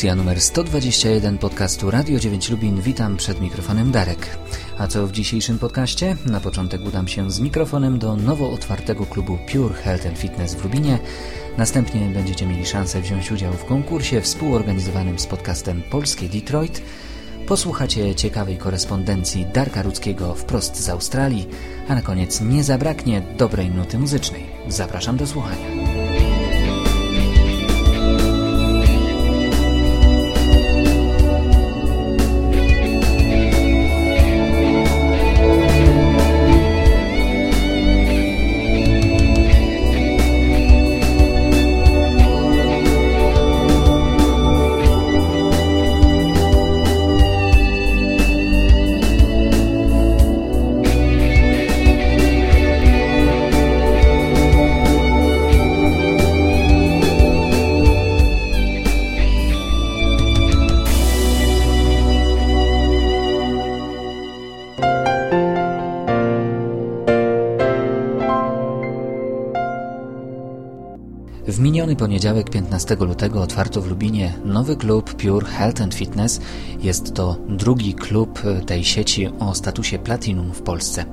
Audycja numer 121 podcastu Radio 9 Lubin. Witam przed mikrofonem Darek. A co w dzisiejszym podcaście? Na początek udam się z mikrofonem do nowo otwartego klubu Pure Health and Fitness w Lubinie. Następnie będziecie mieli szansę wziąć udział w konkursie współorganizowanym z podcastem Polskie Detroit. Posłuchacie ciekawej korespondencji Darka Rudzkiego wprost z Australii, a na koniec nie zabraknie dobrej nuty muzycznej. Zapraszam do słuchania. Miniony poniedziałek 15 lutego otwarto w Lubinie nowy klub Pure Health and Fitness. Jest to drugi klub tej sieci o statusie Platinum w Polsce.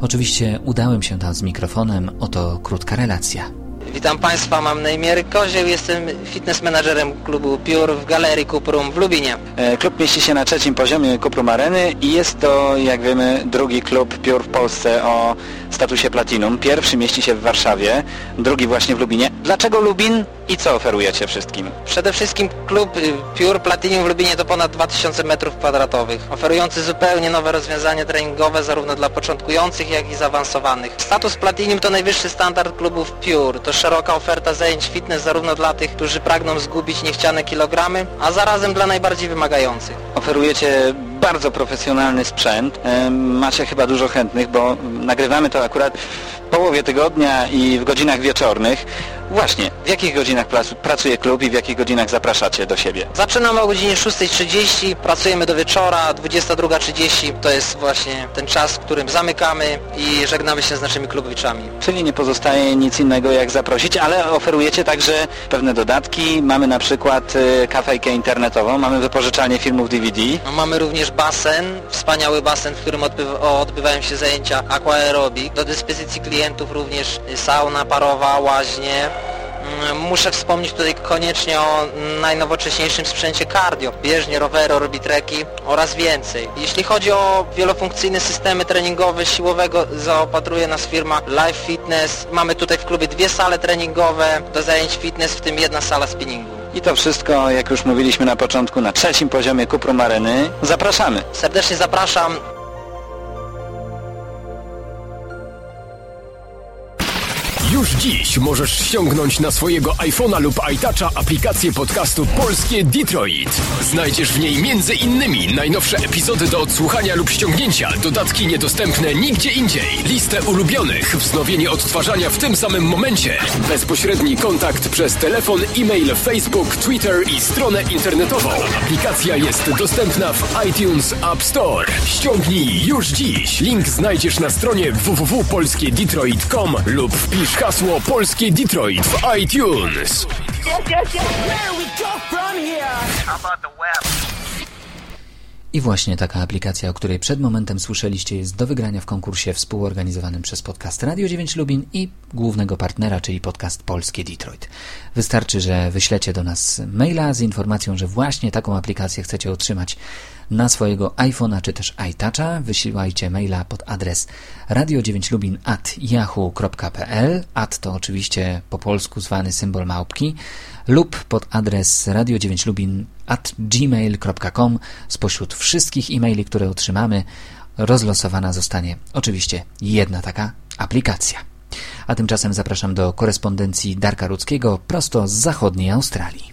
Oczywiście udałem się tam z mikrofonem, oto krótka relacja. Witam Państwa, mam na imię Kozieł, jestem fitness menadżerem klubu Pure w Galerii Kuprum w Lubinie. E, klub mieści się na trzecim poziomie Kuprum Areny i jest to, jak wiemy, drugi klub Pure w Polsce o statusie Platinum. Pierwszy mieści się w Warszawie, drugi właśnie w Lubinie. Dlaczego Lubin i co oferujecie wszystkim? Przede wszystkim klub y, Pure Platinum w Lubinie to ponad 2000 m2, oferujący zupełnie nowe rozwiązania treningowe zarówno dla początkujących, jak i zaawansowanych. Status Platinum to najwyższy standard klubów Pure, to szeroka oferta zajęć fitness zarówno dla tych, którzy pragną zgubić niechciane kilogramy, a zarazem dla najbardziej wymagających. Oferujecie bardzo profesjonalny sprzęt. E, macie chyba dużo chętnych, bo nagrywamy to akurat w połowie tygodnia i w godzinach wieczornych. Właśnie, w jakich godzinach pracuje klub i w jakich godzinach zapraszacie do siebie? Zaczynamy o godzinie 6.30, pracujemy do wieczora, 22.30 to jest właśnie ten czas, w którym zamykamy i żegnamy się z naszymi klubowiczami. Czyli nie pozostaje nic innego jak zaprosić, ale oferujecie także pewne dodatki. Mamy na przykład y, kafejkę internetową, mamy wypożyczalnię filmów DVD. No, mamy również basen, wspaniały basen, w którym odbywa, odbywają się zajęcia aquaerobik. Do dyspozycji klientów również sauna parowa, łaźnie. Mm, muszę wspomnieć tutaj koniecznie o najnowocześniejszym sprzęcie cardio, bieżnie, rowery, orbitreki oraz więcej. Jeśli chodzi o wielofunkcyjne systemy treningowe siłowego, zaopatruje nas firma Life Fitness. Mamy tutaj w klubie dwie sale treningowe do zajęć fitness, w tym jedna sala spinningu. I to wszystko, jak już mówiliśmy na początku, na trzecim poziomie Kuprum Areny. Zapraszamy! Serdecznie zapraszam. Już dziś możesz ściągnąć na swojego iPhone'a lub iToucha aplikację podcastu Polskie Detroit. Znajdziesz w niej między innymi najnowsze epizody do odsłuchania lub ściągnięcia, dodatki niedostępne nigdzie indziej, listę ulubionych, wznowienie odtwarzania w tym samym momencie, bezpośredni kontakt przez telefon, e-mail, Facebook, Twitter i stronę internetową. Aplikacja jest dostępna w iTunes App Store. Ściągnij już dziś. Link znajdziesz na stronie www.polskiedetroit.com lub wpisz hasło Polskie Detroit w iTunes. I właśnie taka aplikacja, o której przed momentem słyszeliście, jest do wygrania w konkursie współorganizowanym przez podcast Radio 9 Lubin i głównego partnera, czyli podcast Polskie Detroit. Wystarczy, że wyślecie do nas maila z informacją, że właśnie taką aplikację chcecie otrzymać na swojego iPhone'a czy też iToucha. Wysyłajcie maila pod adres radio9lubin at at to oczywiście po polsku zwany symbol małpki lub pod adres radio9lubin at gmail.com spośród wszystkich e-maili, które otrzymamy rozlosowana zostanie oczywiście jedna taka aplikacja. A tymczasem zapraszam do korespondencji Darka Rudzkiego prosto z zachodniej Australii.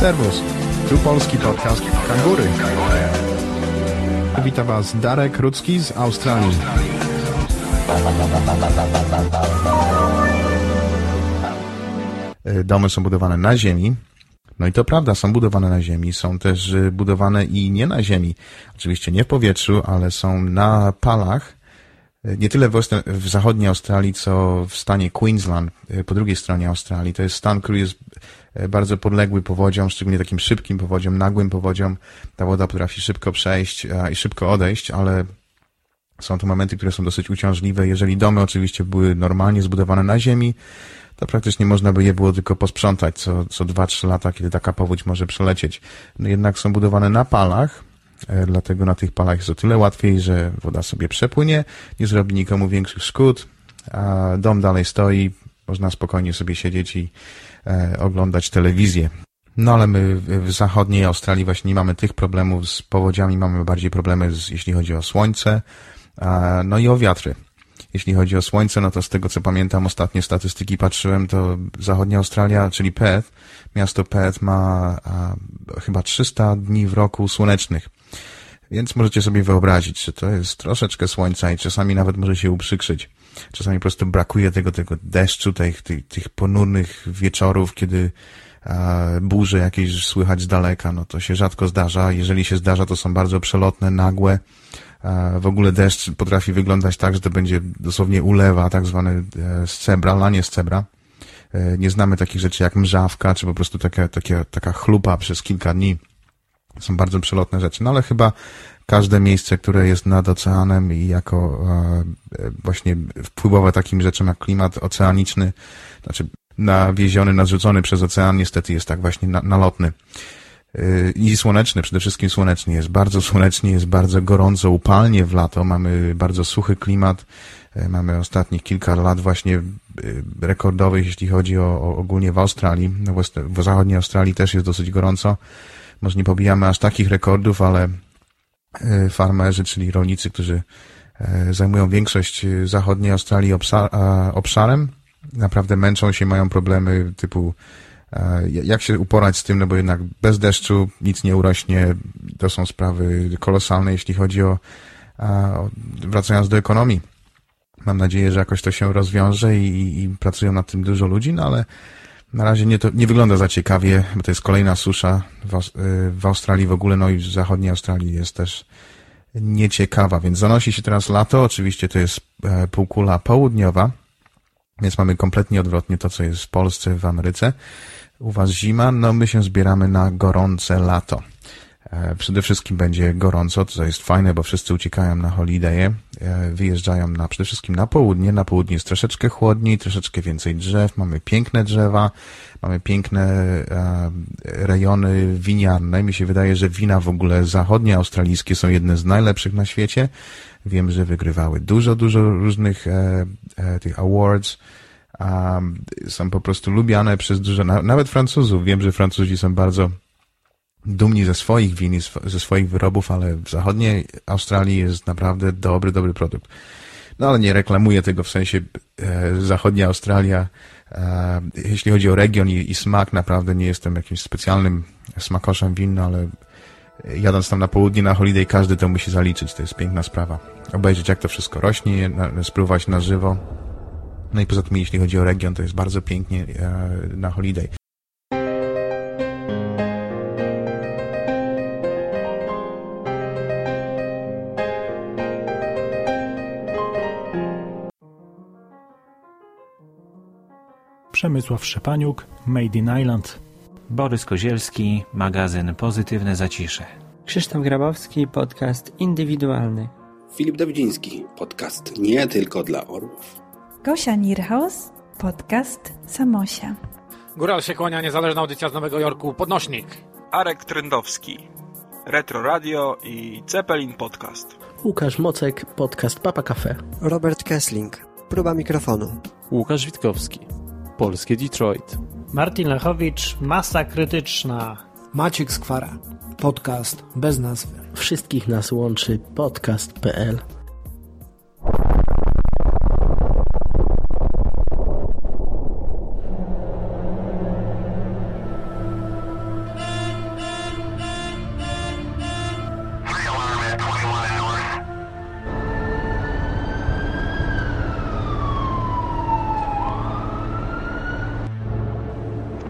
Servus, tu polski podcast Kangury. Witam Was Darek Rudzki z Australii. E, Domy są budowane na ziemi. No i to prawda, są budowane na ziemi, są też e, budowane i nie na ziemi. Oczywiście nie w powietrzu, ale są na palach. E, Nie tyle w, w zachodniej Australii, co w stanie Queensland, e, po drugiej stronie Australii. To jest stan, który jest bardzo podległy powodziom, szczególnie takim szybkim powodziom, nagłym powodziom. Ta woda potrafi szybko przejść e, i szybko odejść, ale są to momenty, które są dosyć uciążliwe. Jeżeli domy oczywiście były normalnie zbudowane na ziemi, to praktycznie można by je było tylko posprzątać co, co 2-3 lata, kiedy taka powódź może przelecieć. No jednak są budowane na palach, e, dlatego na tych palach jest o tyle łatwiej, że woda sobie przepłynie, nie zrobi nikomu większych szkód, a dom dalej stoi, można spokojnie sobie siedzieć i e, oglądać telewizję. No ale my w- zachodniej Australii właśnie nie mamy tych problemów z powodziami, mamy bardziej problemy z, jeśli chodzi o słońce, no i o wiatry. Jeśli chodzi o słońce, no to z tego co pamiętam, ostatnie statystyki patrzyłem, to zachodnia Australia, czyli Perth, miasto Perth ma a, chyba 300 dni w roku słonecznych. Więc możecie sobie wyobrazić, że to jest troszeczkę słońca i czasami nawet może się uprzykrzyć. Czasami po prostu brakuje tego, tego deszczu, tych, tych, tych ponurnych wieczorów, kiedy burze jakieś słychać z daleka, no to się rzadko zdarza. Jeżeli się zdarza, to są bardzo przelotne, nagłe. W ogóle deszcz potrafi wyglądać tak, że to będzie dosłownie ulewa, tak zwany e, z cebra, lanie z cebra. E, nie znamy takich rzeczy jak mrzawka, czy po prostu taka, taka, taka chlupa przez kilka dni. Są bardzo przelotne rzeczy, no ale chyba każde miejsce, które jest nad oceanem i jako e, e, właśnie wpływowe takim rzeczom jak klimat oceaniczny, znaczy nawieziony, narzucony przez ocean, niestety jest tak właśnie na, nalotny. Yy, I słoneczny, przede wszystkim słoneczny. Jest bardzo słonecznie, jest bardzo gorąco, upalnie w lato. Mamy bardzo suchy klimat. Mamy ostatnich kilka lat właśnie rekordowych, jeśli chodzi o, o ogólnie w Australii. No w, w zachodniej Australii też jest dosyć gorąco. Może nie pobijamy aż takich rekordów, ale yy, farmerzy, czyli rolnicy, którzy yy, zajmują większość yy, zachodniej Australii obszarem, naprawdę męczą się, mają problemy typu e, jak się uporać z tym, no bo jednak bez deszczu nic nie urośnie. To są sprawy kolosalne, jeśli chodzi o wracając do ekonomii. Mam nadzieję, że jakoś to się rozwiąże i, i pracują nad tym dużo ludzi, no ale na razie nie, to, nie wygląda za ciekawie, bo to jest kolejna susza w, y, w Australii w ogóle, no i w zachodniej Australii jest też nieciekawa, więc zanosi się teraz lato, oczywiście to jest e, półkula południowa, więc mamy kompletnie odwrotnie to, co jest w Polsce, w Ameryce. U Was zima, no my się zbieramy na gorące lato. E, Przede wszystkim będzie gorąco, co jest fajne, bo wszyscy uciekają na holidaye, e, wyjeżdżają na, przede wszystkim na południe. Na południe jest troszeczkę chłodniej, troszeczkę więcej drzew, mamy piękne drzewa, mamy piękne e, rejony winiarne. Mi się wydaje, że wina w ogóle zachodnie australijskie są jedne z najlepszych na świecie. Wiem, że wygrywały dużo, dużo różnych tych awards. Są po prostu lubiane przez dużo, na, nawet Francuzów. Wiem, że Francuzi są bardzo dumni ze swoich win i ze swoich wyrobów, ale w zachodniej Australii jest naprawdę dobry, dobry produkt. No ale nie reklamuję tego w sensie e, zachodnia Australia. E, jeśli chodzi o region i, i smak, naprawdę nie jestem jakimś specjalnym smakoszem win, ale jadąc tam na południe na holiday, każdy to musi zaliczyć. To jest piękna sprawa. Obejrzeć jak to wszystko rośnie, na, spróbować na żywo. No i poza tym, jeśli chodzi o region, to jest bardzo pięknie e, na holiday. Przemysław Szczepaniuk, Made in Island. Borys Kozielski, magazyn Pozytywne Zacisze. Krzysztof Grabowski, podcast indywidualny. Filip Dawidziński, podcast nie tylko dla orłów. Gosia Nierhaus, podcast Samosia. Góral się kłania, niezależna audycja z Nowego Jorku, Podnośnik. Arek Trendowski, Retro Radio i Zeppelin Podcast. Łukasz Mocek, podcast Papa Cafe. Robert Kessling, próba mikrofonu. Łukasz Witkowski, Polskie Detroit. Martin Lechowicz, Masa Krytyczna. Maciek Skwara, podcast bez nazwy. Wszystkich nas łączy podcast.pl.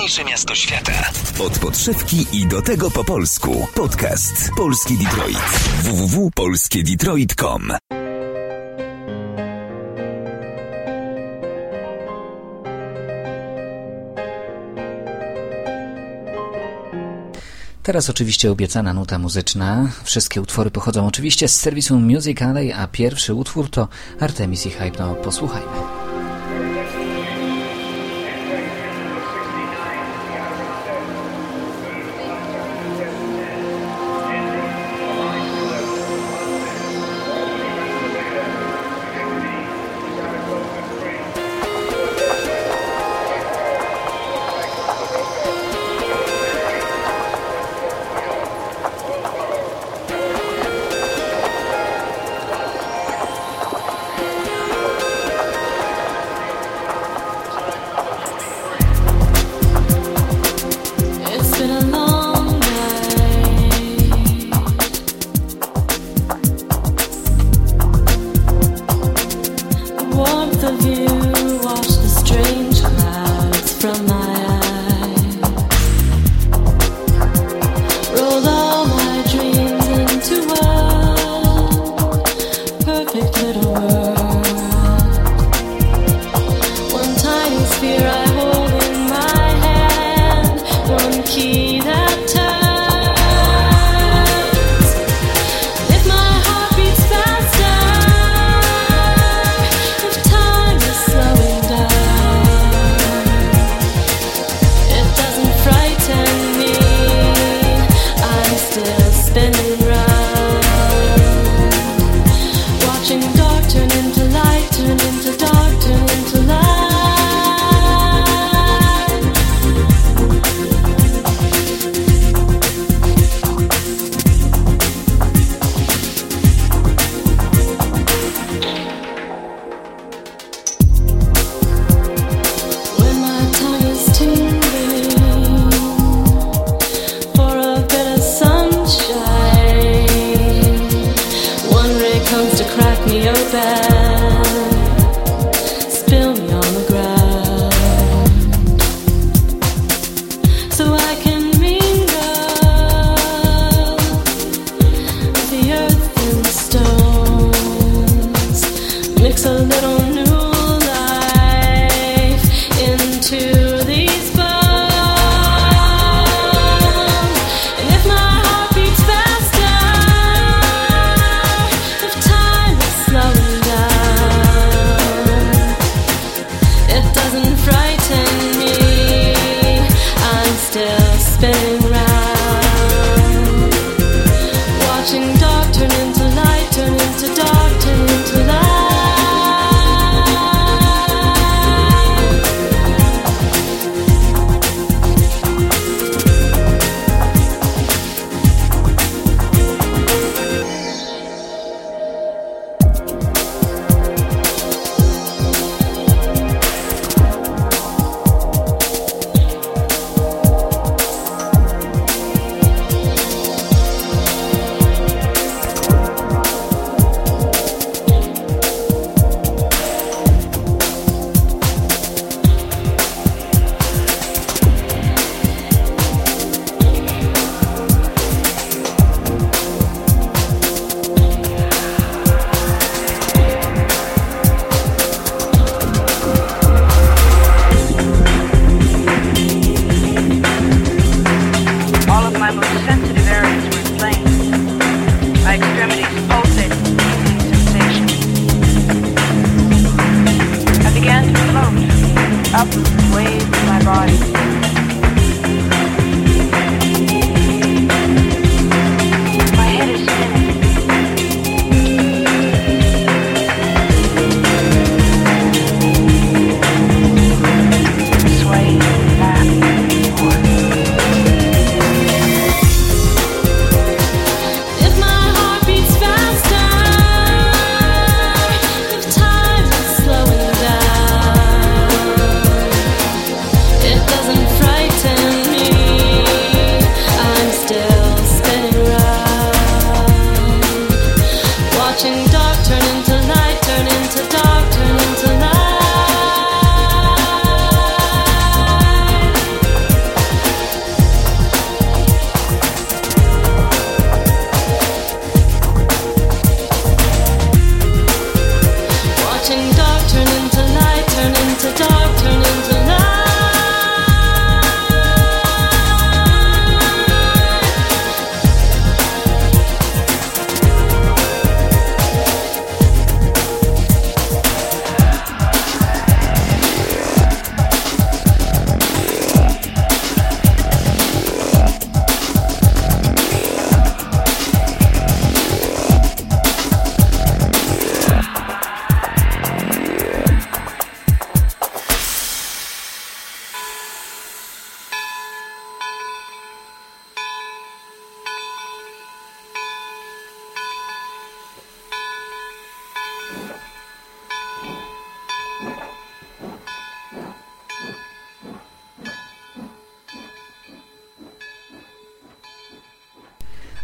najmniejsze miasto świata. Od podszewki i do tego po polsku. Podcast Polski Detroit. www.polskiedetroit.com Teraz oczywiście obiecana nuta muzyczna. Wszystkie utwory pochodzą oczywiście z serwisu Music Alley, a pierwszy utwór to Artemis i Hypno. Posłuchajmy.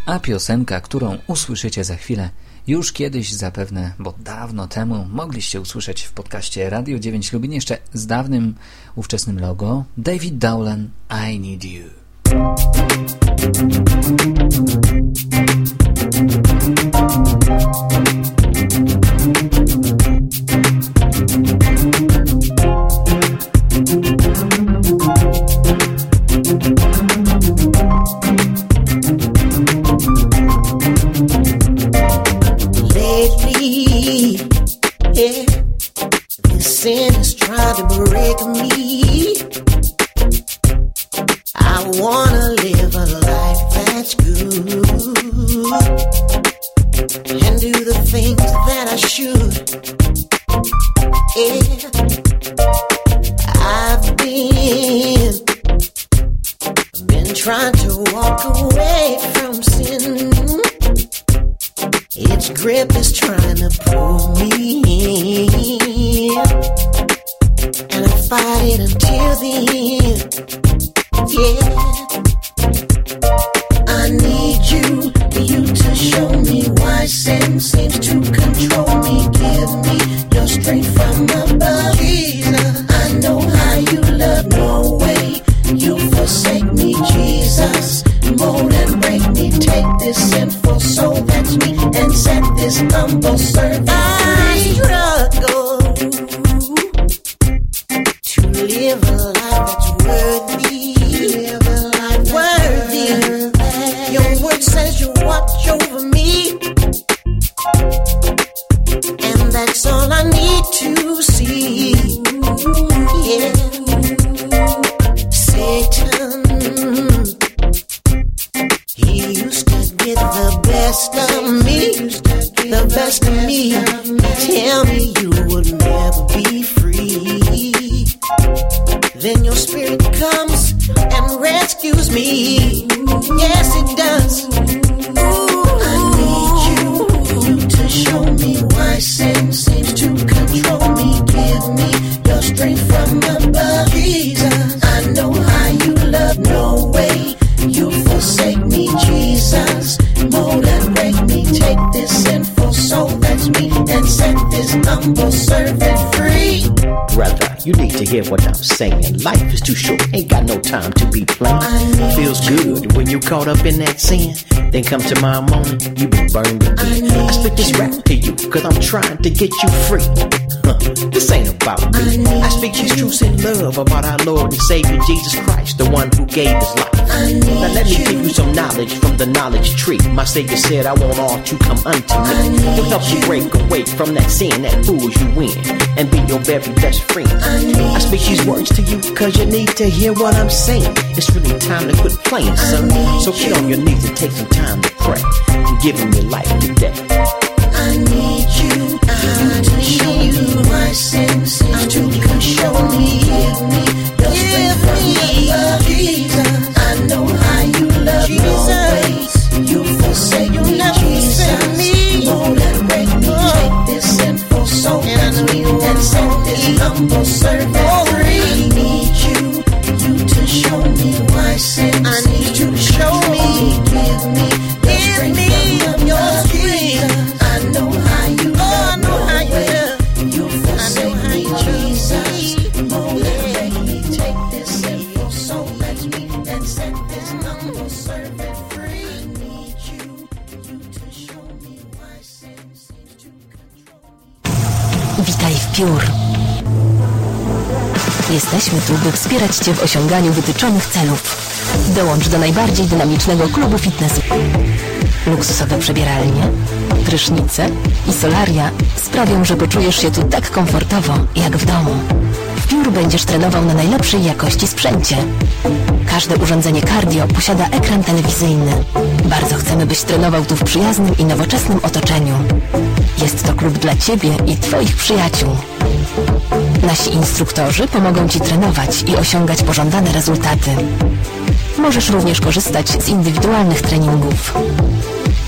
A piosenka, którą usłyszycie za chwilę, już kiedyś zapewne, bo dawno temu mogliście usłyszeć w podcaście Radio 9 Lubin jeszcze z dawnym, ówczesnym logo David Dowland I Need You. Wanna live a life that's good to hear what I'm saying. Life is too short, ain't got no time to be playing. Feels good when you caught up in that sin. Then come tomorrow morning, you been burned again. I spit this rap to you, cause I'm trying to get you free. Huh, this ain't about me. I speak his truth in love about our Lord and Savior Jesus Christ, the one who gave his life. Now let me give you some knowledge from the knowledge tree. My Savior said, I want all to come unto me. He'll help you break away from that sin that fools you in and be your very best friend. I speak these words to you cause you need to hear what I'm saying. It's really time to quit playing, son. So get on your knees and take some time to pray and give him your life today. I need you, you to show you my show me, give me your strength from Jesus. Wspierać Cię w osiąganiu wytyczonych celów. Dołącz do najbardziej dynamicznego klubu fitnessu. Luksusowe przebieralnie, prysznice i solaria sprawią, że poczujesz się tu tak komfortowo, jak w domu. W piór będziesz trenował na najlepszej jakości sprzęcie. Każde urządzenie cardio posiada ekran telewizyjny. Bardzo chcemy, byś trenował tu w przyjaznym i nowoczesnym otoczeniu. Jest to klub dla Ciebie i Twoich przyjaciół. Nasi instruktorzy pomogą Ci trenować i osiągać pożądane rezultaty. Możesz również korzystać z indywidualnych treningów.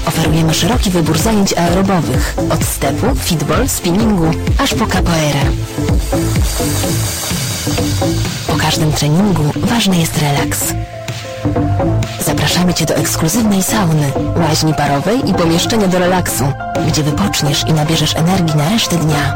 Oferujemy szeroki wybór zajęć aerobowych, od stepu, fitball, spinningu, aż po capoeirę. Po każdym treningu ważny jest relaks. Zapraszam zapraszamy Cię do ekskluzywnej sauny, łaźni parowej i pomieszczenia do relaksu, gdzie wypoczniesz i nabierzesz energii na resztę dnia.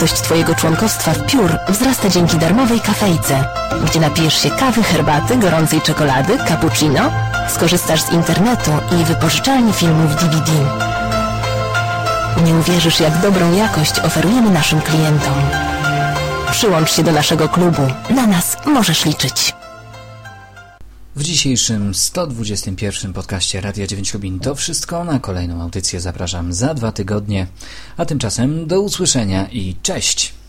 Wartość Twojego członkostwa w Piór wzrasta dzięki darmowej kafejce, gdzie napijesz się kawy, herbaty, gorącej czekolady, cappuccino, skorzystasz z internetu i wypożyczalni filmów DVD. Nie uwierzysz, jak dobrą jakość oferujemy naszym klientom. Przyłącz się do naszego klubu. Na nas możesz liczyć. W dzisiejszym 121 podcaście Radia 9 Lubin to wszystko. Na kolejną audycję zapraszam za dwa tygodnie. A tymczasem do usłyszenia i cześć!